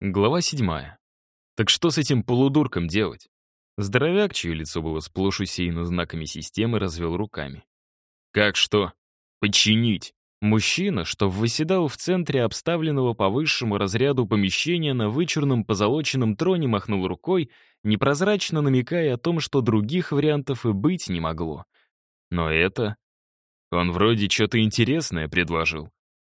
Глава седьмая. Так что с этим полудурком делать? Здоровяк, чье лицо было сплошь усеяно знаками системы, развел руками. Как что? Подчинить. Мужчина, что выседал в центре обставленного по высшему разряду помещения на вычурном позолоченном троне, махнул рукой, непрозрачно намекая о том, что других вариантов и быть не могло. Но это... Он вроде что-то интересное предложил.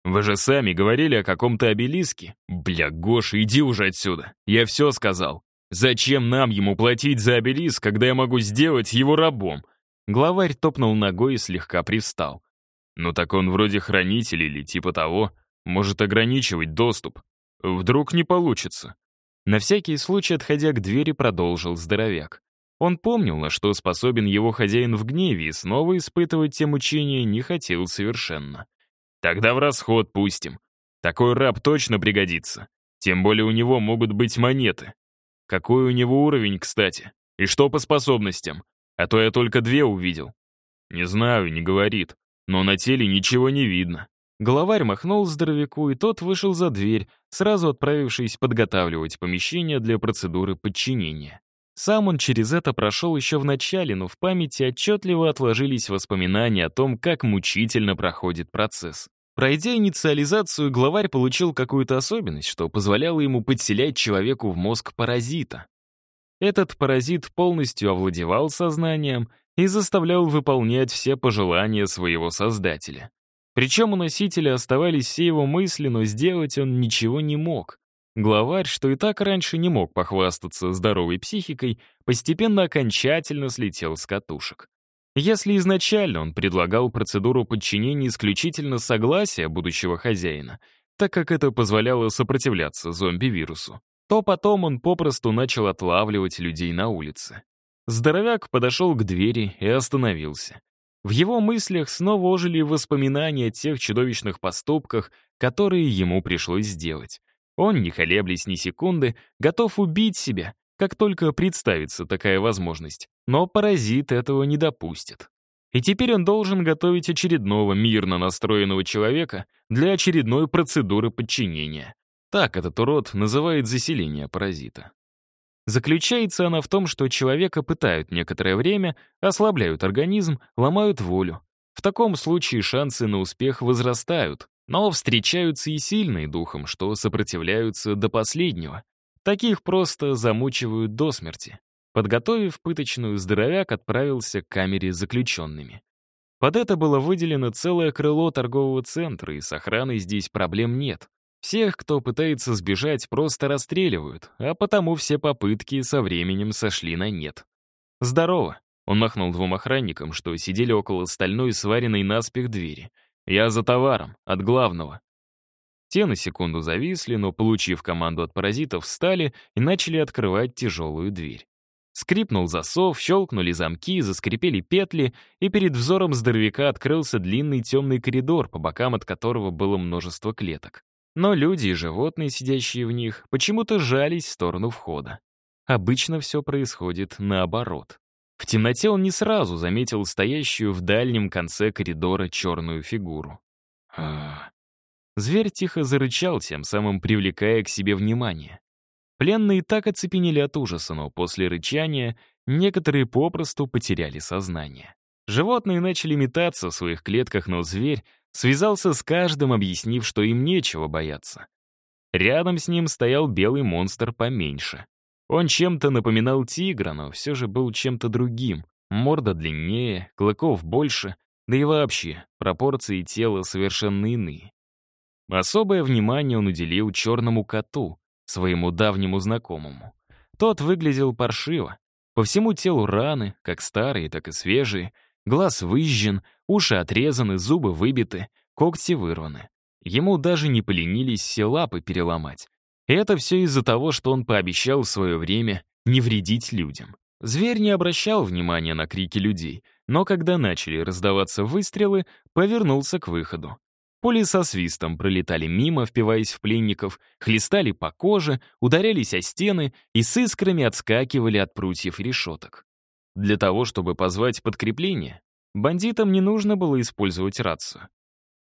Вы же сами говорили о каком-то обелиске. Бля, Гоша, иди уже отсюда. Я все сказал. Зачем нам ему платить за обелиск, когда я могу сделать его рабом? Главарь топнул ногой и слегка привстал. Ну так он вроде хранитель или типа того. Может ограничивать доступ. Вдруг не получится. На всякий случай, отходя к двери, продолжил здоровяк. Он помнил, на что способен его хозяин в гневе, и снова испытывать те мучения не хотел совершенно. Тогда в расход пустим. Такой раб точно пригодится. Тем более у него могут быть монеты. Какой у него уровень, кстати? И что по способностям? А то я только две увидел. Не знаю, не говорит. Но на теле ничего не видно. Главарь махнул здоровяку, и тот вышел за дверь, сразу отправившись подготавливать помещение для процедуры подчинения. Сам он через это прошел еще в начале, но в памяти отчетливо отложились воспоминания о том, как мучительно проходит процесс. Пройдя инициализацию, главарь получил какую-то особенность, что позволяло ему подселять человеку в мозг паразита. Этот паразит полностью овладевал сознанием и заставлял выполнять все пожелания своего создателя. Причем у носителя оставались все его мысли, но сделать он ничего не мог. Главарь, что и так раньше не мог похвастаться здоровой психикой, постепенно окончательно слетел с катушек. Если изначально он предлагал процедуру подчинения исключительно согласия будущего хозяина, так как это позволяло сопротивляться зомби-вирусу, то потом он попросту начал отлавливать людей на улице. Здоровяк подошел к двери и остановился. В его мыслях снова ожили воспоминания о тех чудовищных поступках, которые ему пришлось сделать. Он, не колеблясь ни секунды, готов убить себя, как только представится такая возможность. Но паразит этого не допустит. И теперь он должен готовить очередного мирно настроенного человека для очередной процедуры подчинения. Так этот урод называет заселение паразита. Заключается она в том, что человека пытают некоторое время, ослабляют организм, ломают волю. В таком случае шансы на успех возрастают, но встречаются и сильные духом, что сопротивляются до последнего. Таких просто замучивают до смерти. Подготовив пыточную, здоровяк отправился к камере заключенными. Под это было выделено целое крыло торгового центра, и с охраной здесь проблем нет. Всех, кто пытается сбежать, просто расстреливают, а потому все попытки со временем сошли на нет. «Здорово!» — он махнул двум охранникам, что сидели около стальной сваренной наспех двери — «Я за товаром, от главного». Те на секунду зависли, но, получив команду от паразитов, встали и начали открывать тяжелую дверь. Скрипнул засов, щелкнули замки, заскрипели петли, и перед взором здоровяка открылся длинный темный коридор, по бокам от которого было множество клеток. Но люди и животные, сидящие в них, почему-то жались в сторону входа. Обычно все происходит наоборот. В темноте он не сразу заметил стоящую в дальнем конце коридора черную фигуру. А... Зверь тихо зарычал, тем самым привлекая к себе внимание. Пленные так оцепенели от ужаса, но после рычания некоторые попросту потеряли сознание. Животные начали метаться в своих клетках, но зверь связался с каждым, объяснив, что им нечего бояться. Рядом с ним стоял белый монстр поменьше. Он чем-то напоминал тигра, но все же был чем-то другим. Морда длиннее, клыков больше, да и вообще, пропорции тела совершенно иные. Особое внимание он уделил черному коту, своему давнему знакомому. Тот выглядел паршиво. По всему телу раны, как старые, так и свежие. Глаз выжжен, уши отрезаны, зубы выбиты, когти вырваны. Ему даже не поленились все лапы переломать. И это все из-за того, что он пообещал в свое время не вредить людям. Зверь не обращал внимания на крики людей, но когда начали раздаваться выстрелы, повернулся к выходу. Пули со свистом пролетали мимо, впиваясь в пленников, хлестали по коже, ударялись о стены и с искрами отскакивали от прутьев и решеток. Для того, чтобы позвать подкрепление, бандитам не нужно было использовать рацию.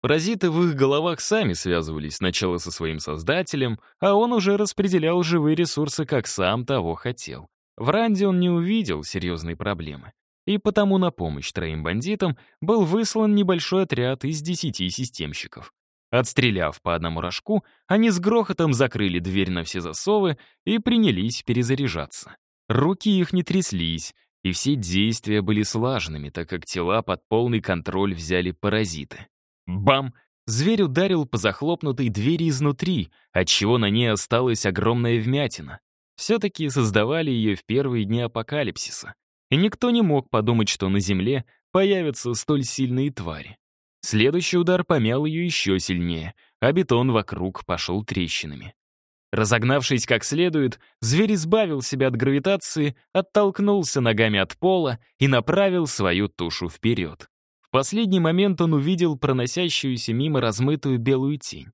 Паразиты в их головах сами связывались сначала со своим создателем, а он уже распределял живые ресурсы, как сам того хотел. В Ранде он не увидел серьезной проблемы. И потому на помощь троим бандитам был выслан небольшой отряд из десяти системщиков. Отстреляв по одному рожку, они с грохотом закрыли дверь на все засовы и принялись перезаряжаться. Руки их не тряслись, и все действия были слаженными, так как тела под полный контроль взяли паразиты. Бам! Зверь ударил по захлопнутой двери изнутри, отчего на ней осталась огромная вмятина. Все-таки создавали ее в первые дни апокалипсиса. И никто не мог подумать, что на Земле появятся столь сильные твари. Следующий удар помял ее еще сильнее, а бетон вокруг пошел трещинами. Разогнавшись как следует, зверь избавил себя от гравитации, оттолкнулся ногами от пола и направил свою тушу вперед. Последний момент он увидел проносящуюся мимо размытую белую тень.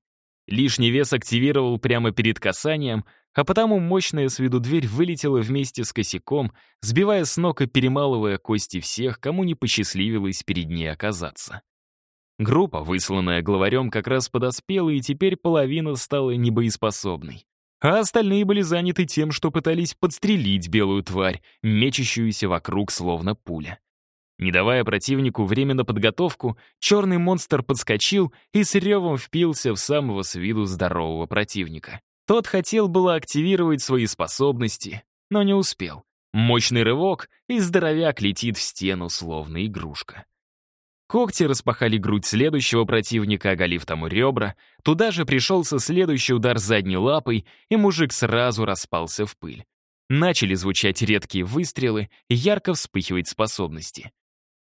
Лишний вес активировал прямо перед касанием, а потому мощная с виду дверь вылетела вместе с косяком, сбивая с ног и перемалывая кости всех, кому не посчастливилось перед ней оказаться. Группа, высланная главарем, как раз подоспела, и теперь половина стала небоеспособной. А остальные были заняты тем, что пытались подстрелить белую тварь, мечущуюся вокруг словно пуля. Не давая противнику время на подготовку, черный монстр подскочил и с ревом впился в самого с виду здорового противника. Тот хотел было активировать свои способности, но не успел. Мощный рывок, и здоровяк летит в стену, словно игрушка. Когти распахали грудь следующего противника, оголив тому ребра. Туда же пришелся следующий удар задней лапой, и мужик сразу распался в пыль. Начали звучать редкие выстрелы ярко вспыхивать способности.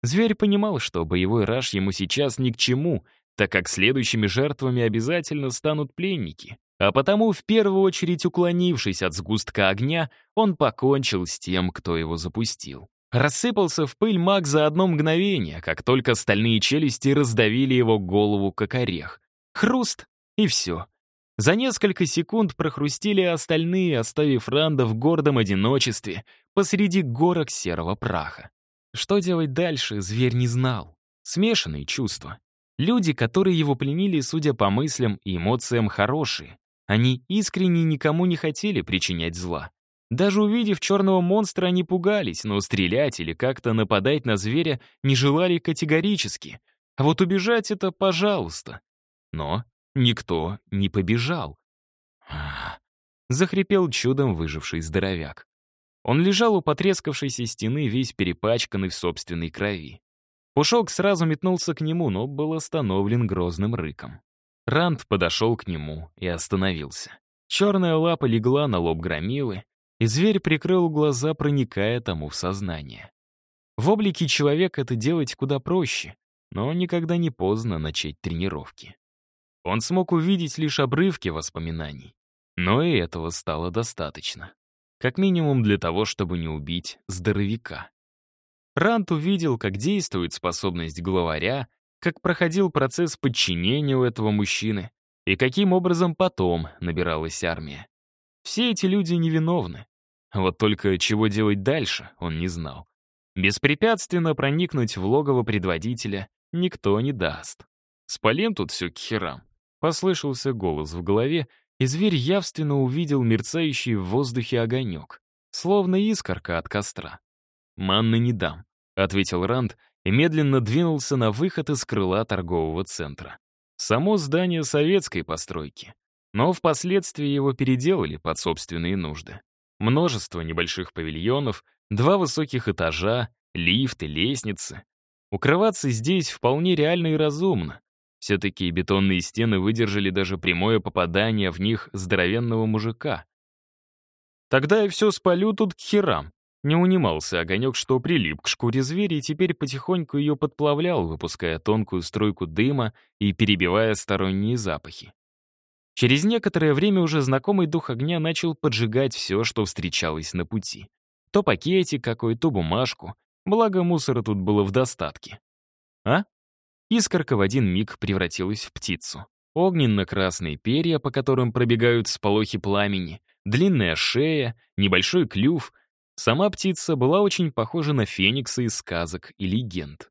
Зверь понимал, что боевой раж ему сейчас ни к чему, так как следующими жертвами обязательно станут пленники. А потому, в первую очередь уклонившись от сгустка огня, он покончил с тем, кто его запустил. Рассыпался в пыль маг за одно мгновение, как только стальные челюсти раздавили его голову, как орех. Хруст, и все. За несколько секунд прохрустили остальные, оставив Ранда в гордом одиночестве посреди горок серого праха. Что делать дальше, зверь не знал. Смешанные чувства. Люди, которые его пленили, судя по мыслям и эмоциям, хорошие. Они искренне никому не хотели причинять зла. Даже увидев черного монстра, они пугались, но стрелять или как-то нападать на зверя не желали категорически. А вот убежать — это пожалуйста. Но никто не побежал. Захрипел чудом выживший здоровяк. Он лежал у потрескавшейся стены, весь перепачканный в собственной крови. Пушок сразу метнулся к нему, но был остановлен грозным рыком. Ранд подошел к нему и остановился. Черная лапа легла на лоб громилы, и зверь прикрыл глаза, проникая тому в сознание. В облике человека это делать куда проще, но никогда не поздно начать тренировки. Он смог увидеть лишь обрывки воспоминаний, но и этого стало достаточно. Как минимум для того, чтобы не убить здоровяка. Рант увидел, как действует способность главаря, как проходил процесс подчинения у этого мужчины и каким образом потом набиралась армия. Все эти люди невиновны. Вот только чего делать дальше, он не знал. Беспрепятственно проникнуть в логово предводителя никто не даст. «Спалим тут все к херам», — послышался голос в голове, и зверь явственно увидел мерцающий в воздухе огонек, словно искорка от костра. «Манны не дам», — ответил Ранд и медленно двинулся на выход из крыла торгового центра. Само здание советской постройки но впоследствии его переделали под собственные нужды. Множество небольших павильонов, два высоких этажа, лифты, лестницы. Укрываться здесь вполне реально и разумно. Все-таки бетонные стены выдержали даже прямое попадание в них здоровенного мужика. Тогда я все спалю тут к херам. Не унимался огонек, что прилип к шкуре зверя и теперь потихоньку ее подплавлял, выпуская тонкую струйку дыма и перебивая сторонние запахи. Через некоторое время уже знакомый дух огня начал поджигать все, что встречалось на пути. То пакетик какой, то бумажку. Благо мусора тут было в достатке. А? Искорка в один миг превратилась в птицу. Огненно-красные перья, по которым пробегают сполохи пламени, длинная шея, небольшой клюв. Сама птица была очень похожа на феникса из сказок и легенд.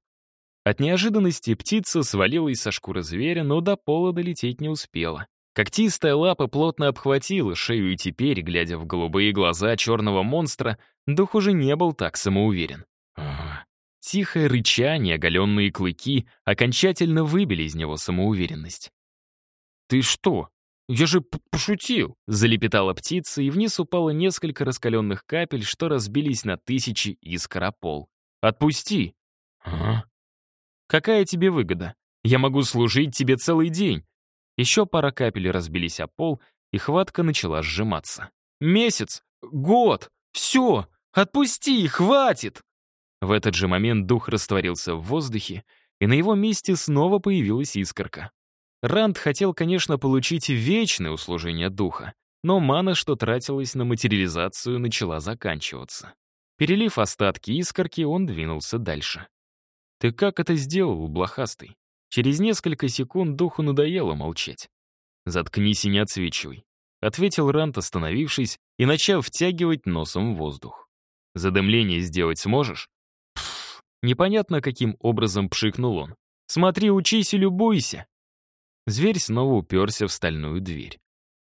От неожиданности птица свалилась со шкуры зверя, но до пола долететь не успела. Когтистая лапа плотно обхватила шею, и теперь, глядя в голубые глаза черного монстра, дух уже не был так самоуверен. Тихое рычание, оголенные клыки окончательно выбили из него самоуверенность. «Ты что? Я же пошутил!» — залепетала птица, и вниз упало несколько раскаленных капель, что разбились на тысячи искр о пол. «Отпусти!» «А? Какая тебе выгода? Я могу служить тебе целый день. Еще пара капель разбились о пол, и хватка начала сжиматься. «Месяц! Год! Все! Отпусти! Хватит!» В этот же момент дух растворился в воздухе, и на его месте снова появилась искорка. Ранд хотел, конечно, получить вечное услужение духа, но мана, что тратилась на материализацию, начала заканчиваться. Перелив остатки искорки, он двинулся дальше. «Ты как это сделал, блохастый?» Через несколько секунд духу надоело молчать. «Заткнись и не отсвечивай», — ответил Рант, остановившись и начав втягивать носом воздух. «Задымление сделать сможешь?» Непонятно, каким образом пшикнул он. «Смотри, учись и любуйся!» Зверь снова уперся в стальную дверь.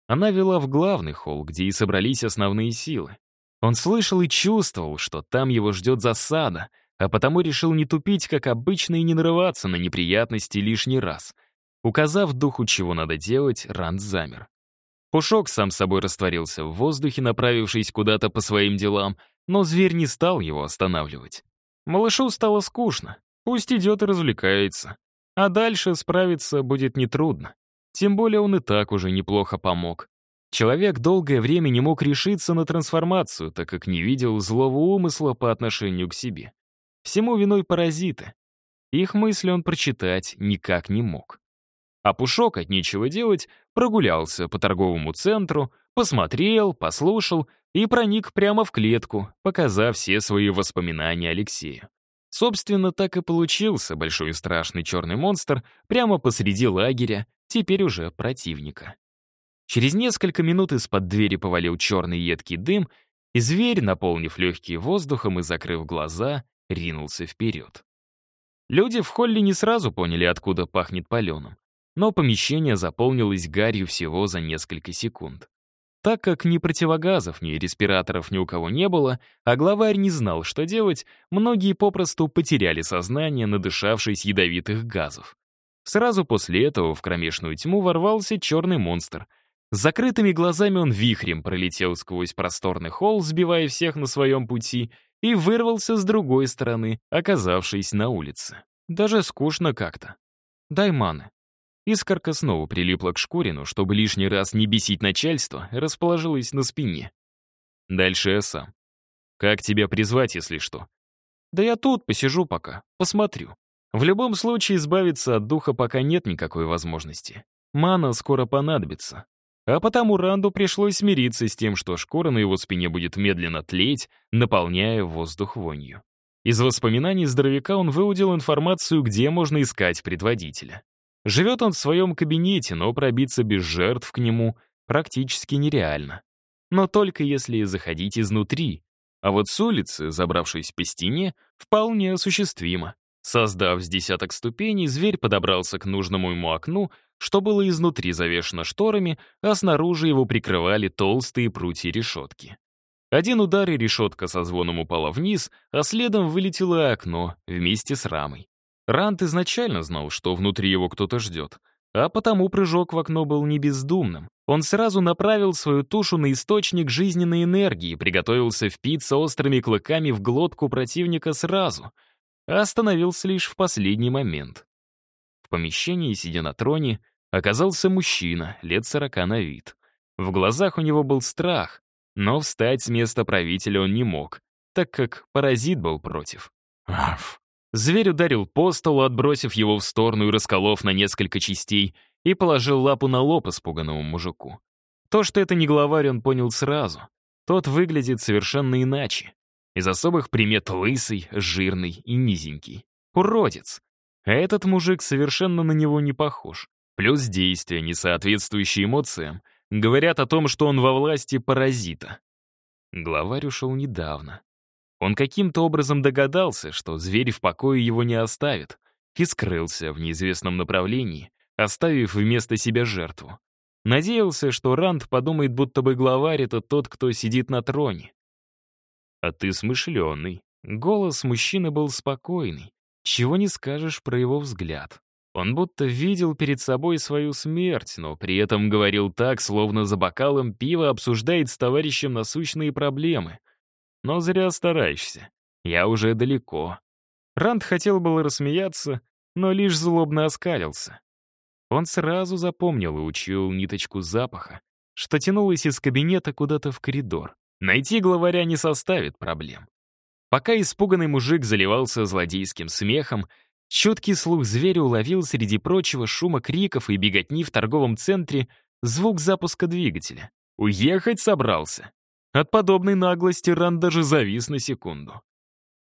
Она вела в главный холл, где и собрались основные силы. Он слышал и чувствовал, что там его ждет засада, а потому решил не тупить, как обычно, и не нарываться на неприятности лишний раз. Указав духу, чего надо делать, Ранд замер. Пушок сам собой растворился в воздухе, направившись куда-то по своим делам, но зверь не стал его останавливать. Малышу стало скучно, пусть идет и развлекается. А дальше справиться будет нетрудно. Тем более он и так уже неплохо помог. Человек долгое время не мог решиться на трансформацию, так как не видел злого умысла по отношению к себе. Всему виной паразиты. Их мысли он прочитать никак не мог. А Пушок от нечего делать прогулялся по торговому центру, посмотрел, послушал и проник прямо в клетку, показав все свои воспоминания Алексею. Собственно, так и получился большой страшный черный монстр прямо посреди лагеря, теперь уже противника. Через несколько минут из-под двери повалил черный едкий дым, и зверь, наполнив легкие воздухом и закрыв глаза, ринулся вперед. Люди в холле не сразу поняли, откуда пахнет паленым, но помещение заполнилось гарью всего за несколько секунд. Так как ни противогазов, ни респираторов ни у кого не было, а главарь не знал, что делать, многие попросту потеряли сознание, надышавшись ядовитых газов. Сразу после этого в кромешную тьму ворвался черный монстр. С закрытыми глазами он вихрем пролетел сквозь просторный холл, сбивая всех на своем пути — и вырвался с другой стороны, оказавшись на улице. Даже скучно как-то. Дай маны. Искорка снова прилипла к Шкурину, чтобы лишний раз не бесить начальство, расположилась на спине. Дальше я сам. Как тебя призвать, если что? Да я тут посижу пока, посмотрю. В любом случае избавиться от духа пока нет никакой возможности. Мана скоро понадобится. А потому Ранду пришлось смириться с тем, что шкура на его спине будет медленно тлеть, наполняя воздух вонью. Из воспоминаний здоровяка он выудил информацию, где можно искать предводителя. Живет он в своем кабинете, но пробиться без жертв к нему практически нереально. Но только если заходить изнутри. А вот с улицы, забравшись по стене, вполне осуществимо. Создав с десяток ступеней, зверь подобрался к нужному ему окну, что было изнутри завешено шторами, а снаружи его прикрывали толстые прутья решетки. Один удар и решетка со звоном упала вниз, а следом вылетело окно вместе с рамой. Рант изначально знал, что внутри его кто-то ждет, а потому прыжок в окно был не бездумным. Он сразу направил свою тушу на источник жизненной энергии и приготовился впиться острыми клыками в глотку противника сразу, а остановился лишь в последний момент. В помещении, сидя на троне, оказался мужчина, лет сорока на вид. В глазах у него был страх, но встать с места правителя он не мог, так как паразит был против. Аф. Зверь ударил по столу, отбросив его в сторону и расколов на несколько частей, и положил лапу на лоб испуганному мужику. То, что это не главарь, он понял сразу. Тот выглядит совершенно иначе. Из особых примет лысый, жирный и низенький. Уродец. А этот мужик совершенно на него не похож. Плюс действия, не соответствующие эмоциям, говорят о том, что он во власти паразита. Главарь ушел недавно. Он каким-то образом догадался, что зверь в покое его не оставит, и скрылся в неизвестном направлении, оставив вместо себя жертву. Надеялся, что Ранд подумает, будто бы главарь — это тот, кто сидит на троне. «А ты смышленый». Голос мужчины был спокойный. Чего не скажешь про его взгляд. Он будто видел перед собой свою смерть, но при этом говорил так, словно за бокалом пива обсуждает с товарищем насущные проблемы. Но зря стараешься. Я уже далеко. Ранд хотел было рассмеяться, но лишь злобно оскалился. Он сразу запомнил и учуял ниточку запаха, что тянулась из кабинета куда-то в коридор. Найти главаря не составит проблем. Пока испуганный мужик заливался злодейским смехом, чуткий слух зверя уловил среди прочего шума криков и беготни в торговом центре звук запуска двигателя. Уехать собрался. От подобной наглости Ран даже завис на секунду.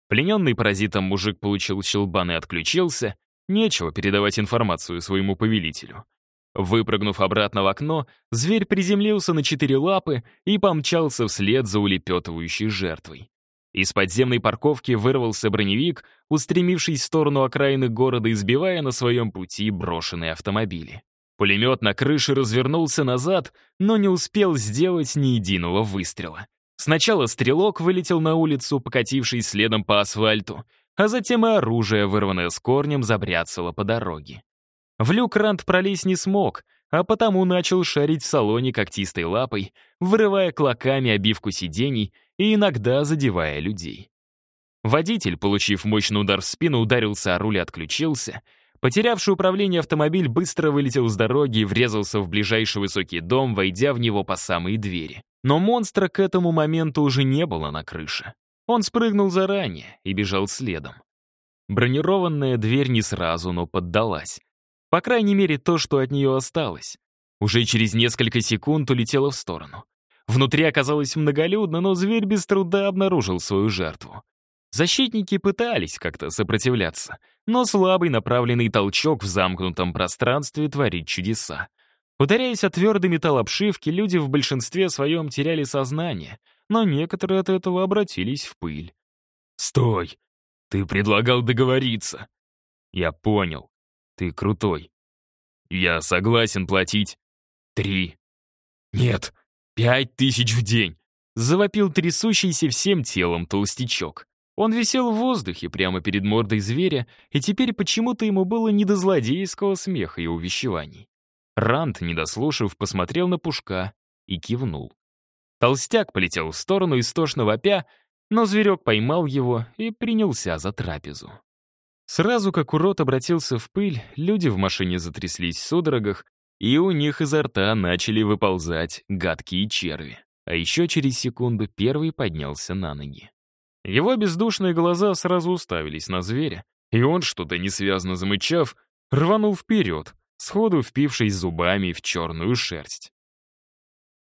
Плененный паразитом мужик получил щелбан и отключился, нечего передавать информацию своему повелителю. Выпрыгнув обратно в окно, зверь приземлился на четыре лапы и помчался вслед за улепетывающей жертвой. Из подземной парковки вырвался броневик, устремивший в сторону окраины города, избивая на своем пути брошенные автомобили. Пулемет на крыше развернулся назад, но не успел сделать ни единого выстрела. Сначала стрелок вылетел на улицу, покатившись следом по асфальту, а затем и оружие, вырванное с корнем, забряцало по дороге. В люк Рант пролезть не смог, а потому начал шарить в салоне когтистой лапой, вырывая клоками обивку сидений и иногда задевая людей. Водитель, получив мощный удар в спину, ударился о руль и отключился. Потерявший управление автомобиль быстро вылетел с дороги и врезался в ближайший высокий дом, войдя в него по самые двери. Но монстра к этому моменту уже не было на крыше. Он спрыгнул заранее и бежал следом. Бронированная дверь не сразу, но поддалась. По крайней мере, то, что от нее осталось. Уже через несколько секунд улетело в сторону. Внутри оказалось многолюдно, но зверь без труда обнаружил свою жертву. Защитники пытались как-то сопротивляться, но слабый направленный толчок в замкнутом пространстве творит чудеса. Ударяясь о твердый металл обшивки, люди в большинстве своем теряли сознание, но некоторые от этого обратились в пыль. «Стой! Ты предлагал договориться!» «Я понял. Ты крутой. Я согласен платить три. Нет, пять тысяч в день!» Завопил трясущийся всем телом толстячок. Он висел в воздухе прямо перед мордой зверя, и теперь почему-то ему было не до злодейского смеха и увещеваний. Рант, не дослушав, посмотрел на Пушка и кивнул. Толстяк полетел в сторону истошно вопя, но зверек поймал его и принялся за трапезу. Сразу как урод обратился в пыль, люди в машине затряслись в судорогах, и у них изо рта начали выползать гадкие черви. А еще через секунду первый поднялся на ноги. Его бездушные глаза сразу уставились на зверя, и он, что-то несвязно замычав, рванул вперед, сходу впившись зубами в черную шерсть.